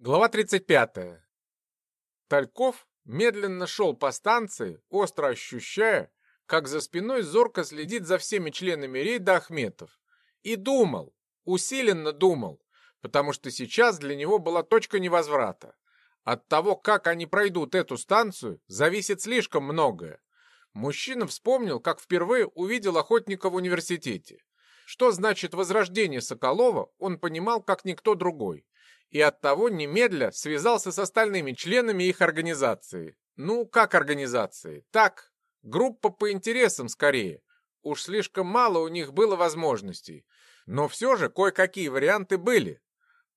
Глава 35. Тальков медленно шел по станции, остро ощущая, как за спиной зорко следит за всеми членами рейда Ахметов. И думал, усиленно думал, потому что сейчас для него была точка невозврата. От того, как они пройдут эту станцию, зависит слишком многое. Мужчина вспомнил, как впервые увидел охотника в университете. Что значит возрождение Соколова, он понимал, как никто другой и оттого немедля связался с остальными членами их организации. Ну, как организации? Так, группа по интересам скорее. Уж слишком мало у них было возможностей. Но все же кое-какие варианты были.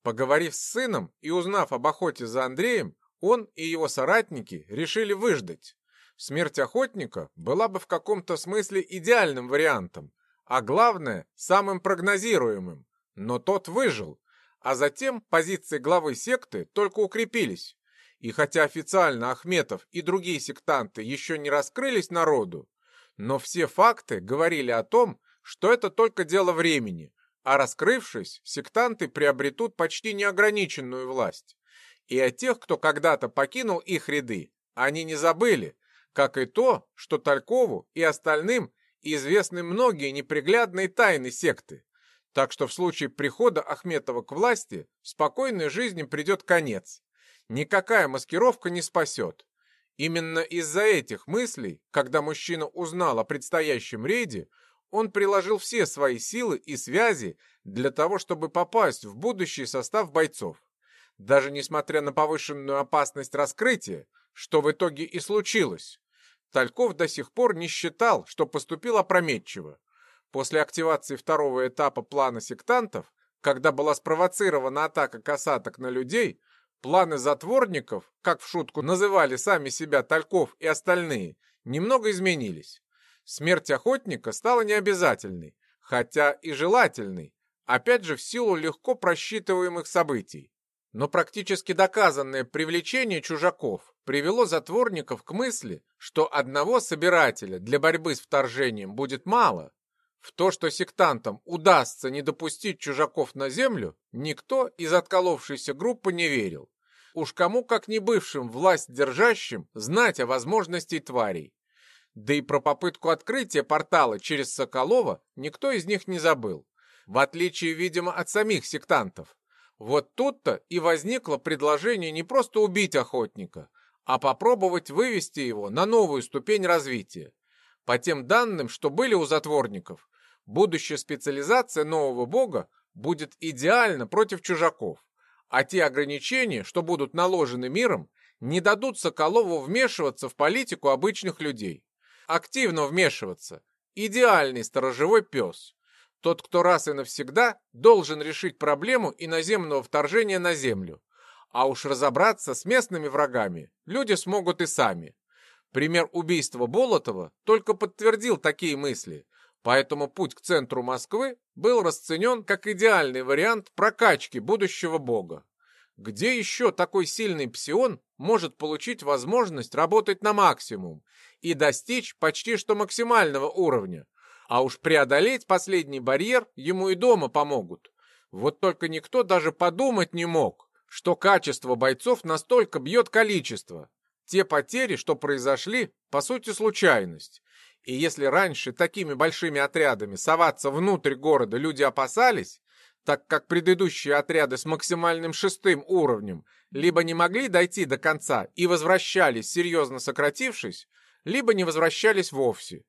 Поговорив с сыном и узнав об охоте за Андреем, он и его соратники решили выждать. Смерть охотника была бы в каком-то смысле идеальным вариантом, а главное, самым прогнозируемым. Но тот выжил, а затем позиции главы секты только укрепились. И хотя официально Ахметов и другие сектанты еще не раскрылись народу, но все факты говорили о том, что это только дело времени, а раскрывшись, сектанты приобретут почти неограниченную власть. И о тех, кто когда-то покинул их ряды, они не забыли, как и то, что Талькову и остальным известны многие неприглядные тайны секты. Так что в случае прихода Ахметова к власти спокойной жизни придет конец. Никакая маскировка не спасет. Именно из-за этих мыслей, когда мужчина узнал о предстоящем рейде, он приложил все свои силы и связи для того, чтобы попасть в будущий состав бойцов. Даже несмотря на повышенную опасность раскрытия, что в итоге и случилось, Тальков до сих пор не считал, что поступил опрометчиво. После активации второго этапа плана сектантов, когда была спровоцирована атака касаток на людей, планы затворников, как в шутку называли сами себя Тальков и остальные, немного изменились. Смерть охотника стала необязательной, хотя и желательной, опять же в силу легко просчитываемых событий. Но практически доказанное привлечение чужаков привело затворников к мысли, что одного собирателя для борьбы с вторжением будет мало, в то, что сектантам удастся не допустить чужаков на землю, никто из отколовшейся группы не верил. Уж кому, как не бывшим власть держащим, знать о возможности тварей. Да и про попытку открытия портала через Соколова никто из них не забыл. В отличие, видимо, от самих сектантов. Вот тут-то и возникло предложение не просто убить охотника, а попробовать вывести его на новую ступень развития. По тем данным, что были у затворников, будущая специализация нового бога будет идеальна против чужаков, а те ограничения, что будут наложены миром, не дадут Соколову вмешиваться в политику обычных людей. Активно вмешиваться. Идеальный сторожевой пес. Тот, кто раз и навсегда должен решить проблему иноземного вторжения на Землю. А уж разобраться с местными врагами люди смогут и сами. Пример убийства Болотова только подтвердил такие мысли, Поэтому путь к центру Москвы был расценен как идеальный вариант прокачки будущего бога. Где еще такой сильный псион может получить возможность работать на максимум и достичь почти что максимального уровня? А уж преодолеть последний барьер ему и дома помогут. Вот только никто даже подумать не мог, что качество бойцов настолько бьет количество. Те потери, что произошли, по сути случайность. И если раньше такими большими отрядами соваться внутрь города люди опасались, так как предыдущие отряды с максимальным шестым уровнем либо не могли дойти до конца и возвращались, серьезно сократившись, либо не возвращались вовсе,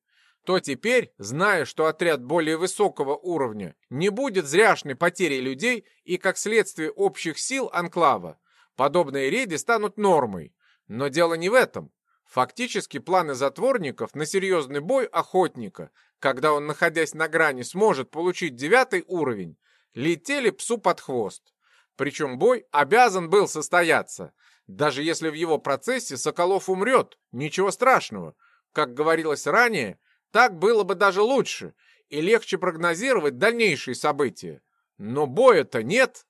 то теперь, зная, что отряд более высокого уровня не будет зряшной потерей людей и, как следствие общих сил Анклава, подобные рейды станут нормой. Но дело не в этом. Фактически планы затворников на серьезный бой охотника, когда он, находясь на грани, сможет получить девятый уровень, летели псу под хвост. Причем бой обязан был состояться. Даже если в его процессе Соколов умрет, ничего страшного. Как говорилось ранее, так было бы даже лучше и легче прогнозировать дальнейшие события. Но боя-то нет.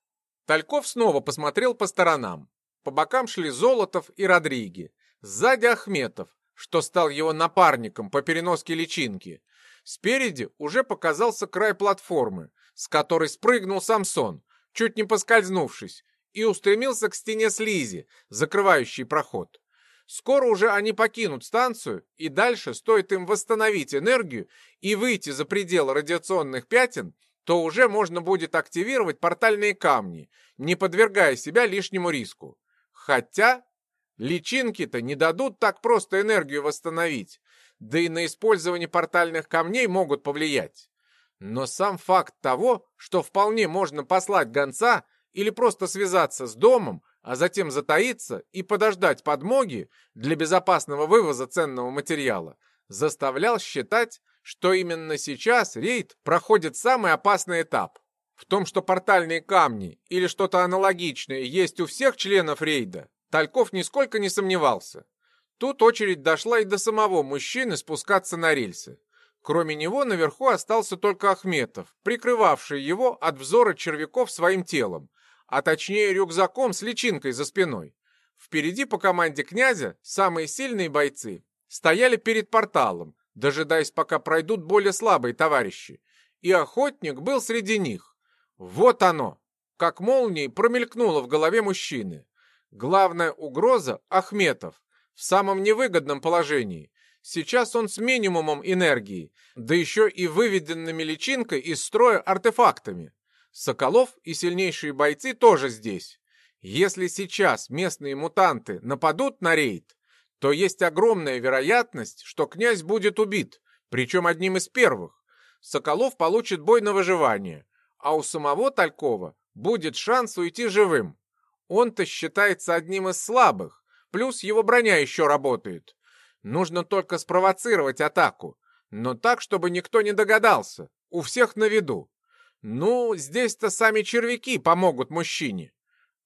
Тальков снова посмотрел по сторонам. По бокам шли Золотов и Родриги. Сзади Ахметов, что стал его напарником по переноске личинки. Спереди уже показался край платформы, с которой спрыгнул Самсон, чуть не поскользнувшись, и устремился к стене слизи, закрывающей проход. Скоро уже они покинут станцию, и дальше стоит им восстановить энергию и выйти за пределы радиационных пятен, то уже можно будет активировать портальные камни, не подвергая себя лишнему риску. Хотя личинки-то не дадут так просто энергию восстановить, да и на использование портальных камней могут повлиять. Но сам факт того, что вполне можно послать гонца или просто связаться с домом, а затем затаиться и подождать подмоги для безопасного вывоза ценного материала, заставлял считать, что именно сейчас рейд проходит самый опасный этап. В том, что портальные камни или что-то аналогичное есть у всех членов рейда, Тальков нисколько не сомневался. Тут очередь дошла и до самого мужчины спускаться на рельсы. Кроме него наверху остался только Ахметов, прикрывавший его от взора червяков своим телом, а точнее рюкзаком с личинкой за спиной. Впереди по команде князя самые сильные бойцы стояли перед порталом, дожидаясь, пока пройдут более слабые товарищи. И охотник был среди них. Вот оно! Как молнией промелькнуло в голове мужчины. Главная угроза — Ахметов. В самом невыгодном положении. Сейчас он с минимумом энергии, да еще и выведенными личинкой из строя артефактами. Соколов и сильнейшие бойцы тоже здесь. Если сейчас местные мутанты нападут на рейд, то есть огромная вероятность, что князь будет убит, причем одним из первых. Соколов получит бой на выживание, а у самого Талькова будет шанс уйти живым. Он-то считается одним из слабых, плюс его броня еще работает. Нужно только спровоцировать атаку, но так, чтобы никто не догадался, у всех на виду. Ну, здесь-то сами червяки помогут мужчине.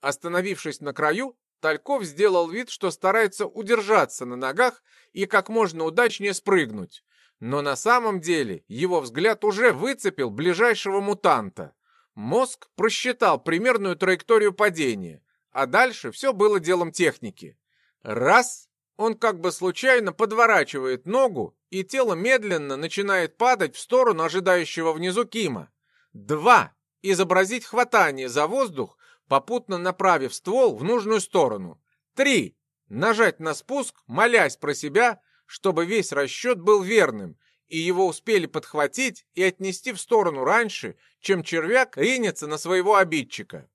Остановившись на краю, Тальков сделал вид, что старается удержаться на ногах и как можно удачнее спрыгнуть. Но на самом деле его взгляд уже выцепил ближайшего мутанта. Мозг просчитал примерную траекторию падения, а дальше все было делом техники. Раз, он как бы случайно подворачивает ногу, и тело медленно начинает падать в сторону ожидающего внизу Кима. Два. Изобразить хватание за воздух, попутно направив ствол в нужную сторону. Три. Нажать на спуск, молясь про себя, чтобы весь расчет был верным, и его успели подхватить и отнести в сторону раньше, чем червяк ринется на своего обидчика.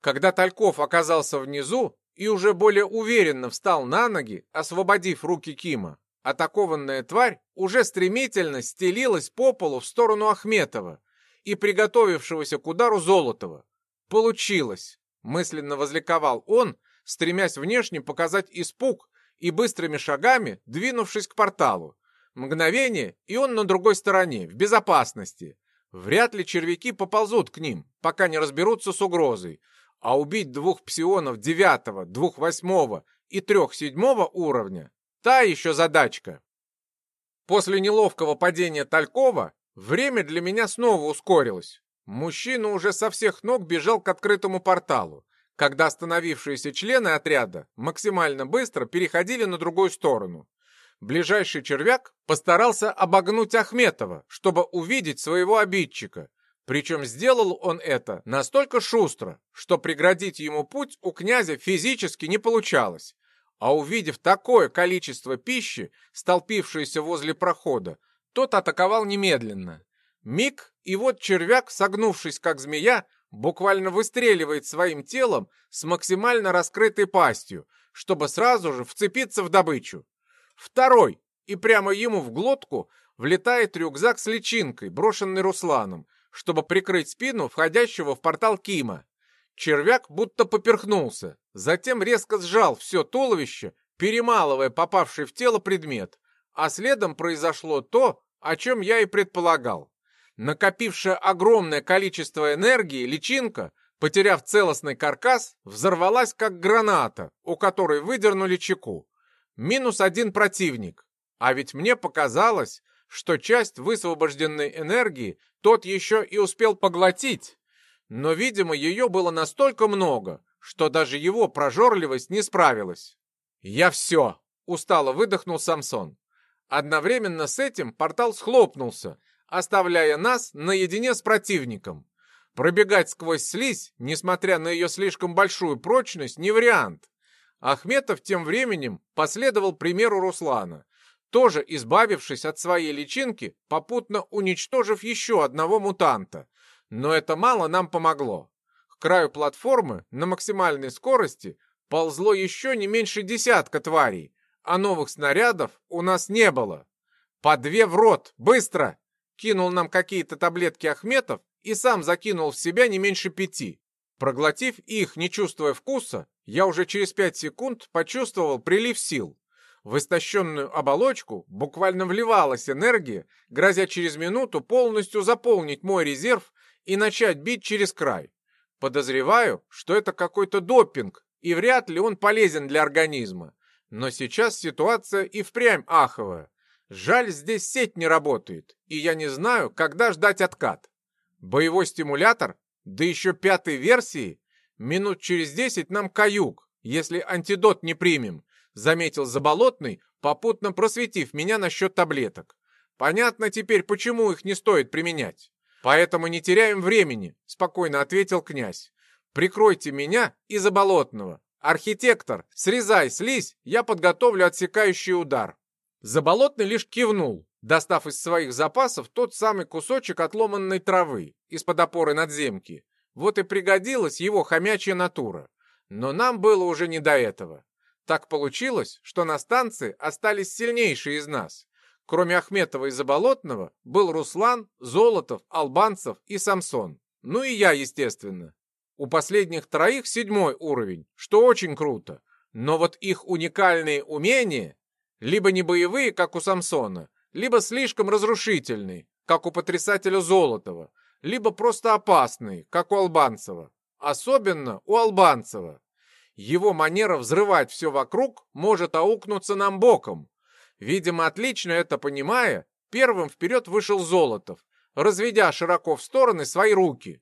Когда Тальков оказался внизу и уже более уверенно встал на ноги, освободив руки Кима, атакованная тварь уже стремительно стелилась по полу в сторону Ахметова, и приготовившегося к удару Золотого. Получилось! Мысленно возликовал он, стремясь внешне показать испуг и быстрыми шагами двинувшись к порталу. Мгновение, и он на другой стороне, в безопасности. Вряд ли червяки поползут к ним, пока не разберутся с угрозой. А убить двух псионов девятого, двух восьмого и трех седьмого уровня – та еще задачка. После неловкого падения Талькова Время для меня снова ускорилось. Мужчина уже со всех ног бежал к открытому порталу, когда остановившиеся члены отряда максимально быстро переходили на другую сторону. Ближайший червяк постарался обогнуть Ахметова, чтобы увидеть своего обидчика. Причем сделал он это настолько шустро, что преградить ему путь у князя физически не получалось. А увидев такое количество пищи, столпившееся возле прохода, тот атаковал немедленно. Миг, и вот червяк, согнувшись как змея, буквально выстреливает своим телом с максимально раскрытой пастью, чтобы сразу же вцепиться в добычу. Второй, и прямо ему в глотку влетает рюкзак с личинкой, брошенный Русланом, чтобы прикрыть спину входящего в портал Кима. Червяк будто поперхнулся, затем резко сжал все туловище, перемалывая попавший в тело предмет, а следом произошло то, о чем я и предполагал. Накопившая огромное количество энергии, личинка, потеряв целостный каркас, взорвалась как граната, у которой выдернули чеку. Минус один противник. А ведь мне показалось, что часть высвобожденной энергии тот еще и успел поглотить. Но, видимо, ее было настолько много, что даже его прожорливость не справилась. «Я все!» — устало выдохнул Самсон. Одновременно с этим портал схлопнулся, оставляя нас наедине с противником. Пробегать сквозь слизь, несмотря на ее слишком большую прочность, не вариант. Ахметов тем временем последовал примеру Руслана, тоже избавившись от своей личинки, попутно уничтожив еще одного мутанта. Но это мало нам помогло. К краю платформы на максимальной скорости ползло еще не меньше десятка тварей, а новых снарядов у нас не было. «По две в рот! Быстро!» Кинул нам какие-то таблетки Ахметов и сам закинул в себя не меньше пяти. Проглотив их, не чувствуя вкуса, я уже через пять секунд почувствовал прилив сил. В истощенную оболочку буквально вливалась энергия, грозя через минуту полностью заполнить мой резерв и начать бить через край. Подозреваю, что это какой-то допинг, и вряд ли он полезен для организма. Но сейчас ситуация и впрямь аховая. Жаль, здесь сеть не работает, и я не знаю, когда ждать откат. Боевой стимулятор? Да еще пятой версии? Минут через десять нам каюк, если антидот не примем, заметил Заболотный, попутно просветив меня насчет таблеток. Понятно теперь, почему их не стоит применять. Поэтому не теряем времени, спокойно ответил князь. Прикройте меня и Заболотного. Архитектор, срезай слизь, я подготовлю отсекающий удар. Заболотный лишь кивнул, достав из своих запасов тот самый кусочек отломанной травы из-под опоры надземки. Вот и пригодилась его хомячья натура. Но нам было уже не до этого. Так получилось, что на станции остались сильнейшие из нас. Кроме Ахметова и Заболотного был Руслан, Золотов, Албанцев и Самсон. Ну и я, естественно. У последних троих седьмой уровень, что очень круто. Но вот их уникальные умения либо не боевые, как у Самсона, либо слишком разрушительные, как у потрясателя Золотого, либо просто опасные, как у Албанцева. Особенно у Албанцева. Его манера взрывать все вокруг может аукнуться нам боком. Видимо, отлично это понимая, первым вперед вышел Золотов, разведя широко в стороны свои руки.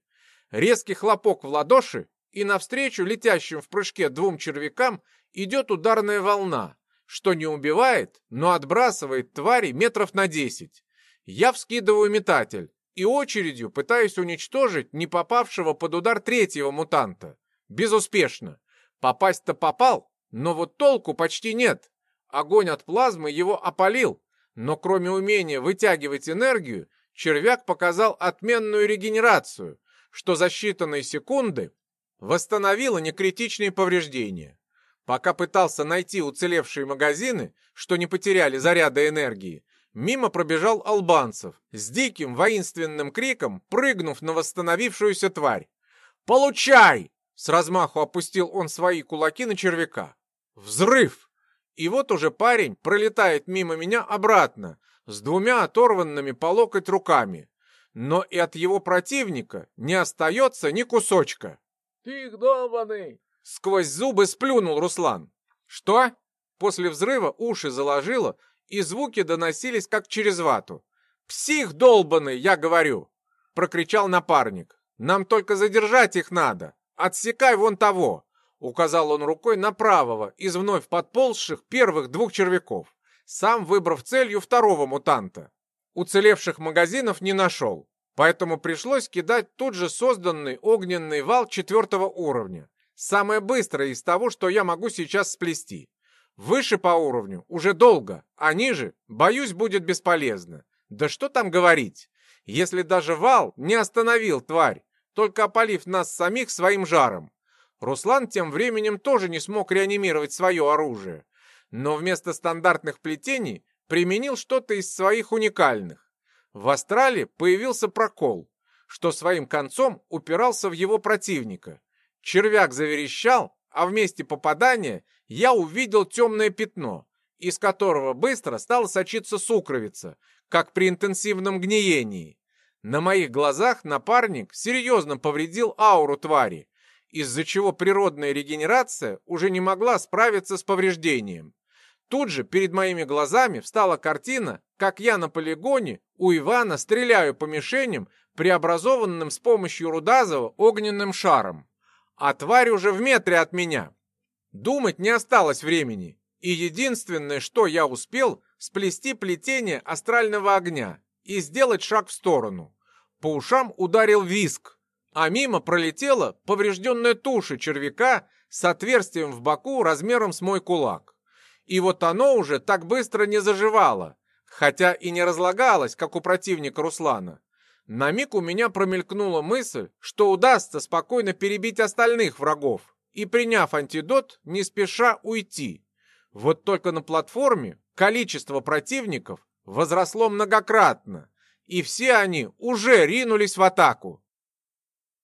Резкий хлопок в ладоши, и навстречу летящим в прыжке двум червякам идет ударная волна, что не убивает, но отбрасывает твари метров на десять. Я вскидываю метатель и очередью пытаюсь уничтожить не попавшего под удар третьего мутанта. Безуспешно. Попасть-то попал, но вот толку почти нет. Огонь от плазмы его опалил, но кроме умения вытягивать энергию, червяк показал отменную регенерацию, что за считанные секунды восстановило некритичные повреждения. Пока пытался найти уцелевшие магазины, что не потеряли заряда энергии, мимо пробежал албанцев с диким воинственным криком, прыгнув на восстановившуюся тварь. «Получай!» С размаху опустил он свои кулаки на червяка. Взрыв! И вот уже парень пролетает мимо меня обратно, с двумя оторванными по локоть руками. Но и от его противника не остается ни кусочка. «Ты их долбанный!» Сквозь зубы сплюнул Руслан. «Что?» После взрыва уши заложило, и звуки доносились как через вату. «Псих долбанный, я говорю!» Прокричал напарник. «Нам только задержать их надо! Отсекай вон того!» Указал он рукой на правого из вновь подползших первых двух червяков, сам выбрав целью второго мутанта. Уцелевших магазинов не нашел, поэтому пришлось кидать тут же созданный огненный вал четвертого уровня. Самое быстрое из того, что я могу сейчас сплести. Выше по уровню уже долго, а ниже, боюсь, будет бесполезно. Да что там говорить? Если даже вал не остановил тварь, только опалив нас самих своим жаром. Руслан тем временем тоже не смог реанимировать свое оружие, но вместо стандартных плетений применил что-то из своих уникальных. В астрале появился прокол, что своим концом упирался в его противника. Червяк заверещал, а в месте попадания я увидел темное пятно, из которого быстро стала сочиться сукровица, как при интенсивном гниении. На моих глазах напарник серьезно повредил ауру твари, из-за чего природная регенерация уже не могла справиться с повреждением. Тут же перед моими глазами встала картина, как я на полигоне у Ивана стреляю по мишеням, преобразованным с помощью Рудазова огненным шаром а тварь уже в метре от меня. Думать не осталось времени, и единственное, что я успел, сплести плетение астрального огня и сделать шаг в сторону. По ушам ударил виск, а мимо пролетела поврежденная туша червяка с отверстием в боку размером с мой кулак. И вот оно уже так быстро не заживало, хотя и не разлагалось, как у противника Руслана. На миг у меня промелькнула мысль, что удастся спокойно перебить остальных врагов и, приняв антидот, не спеша уйти. Вот только на платформе количество противников возросло многократно, и все они уже ринулись в атаку.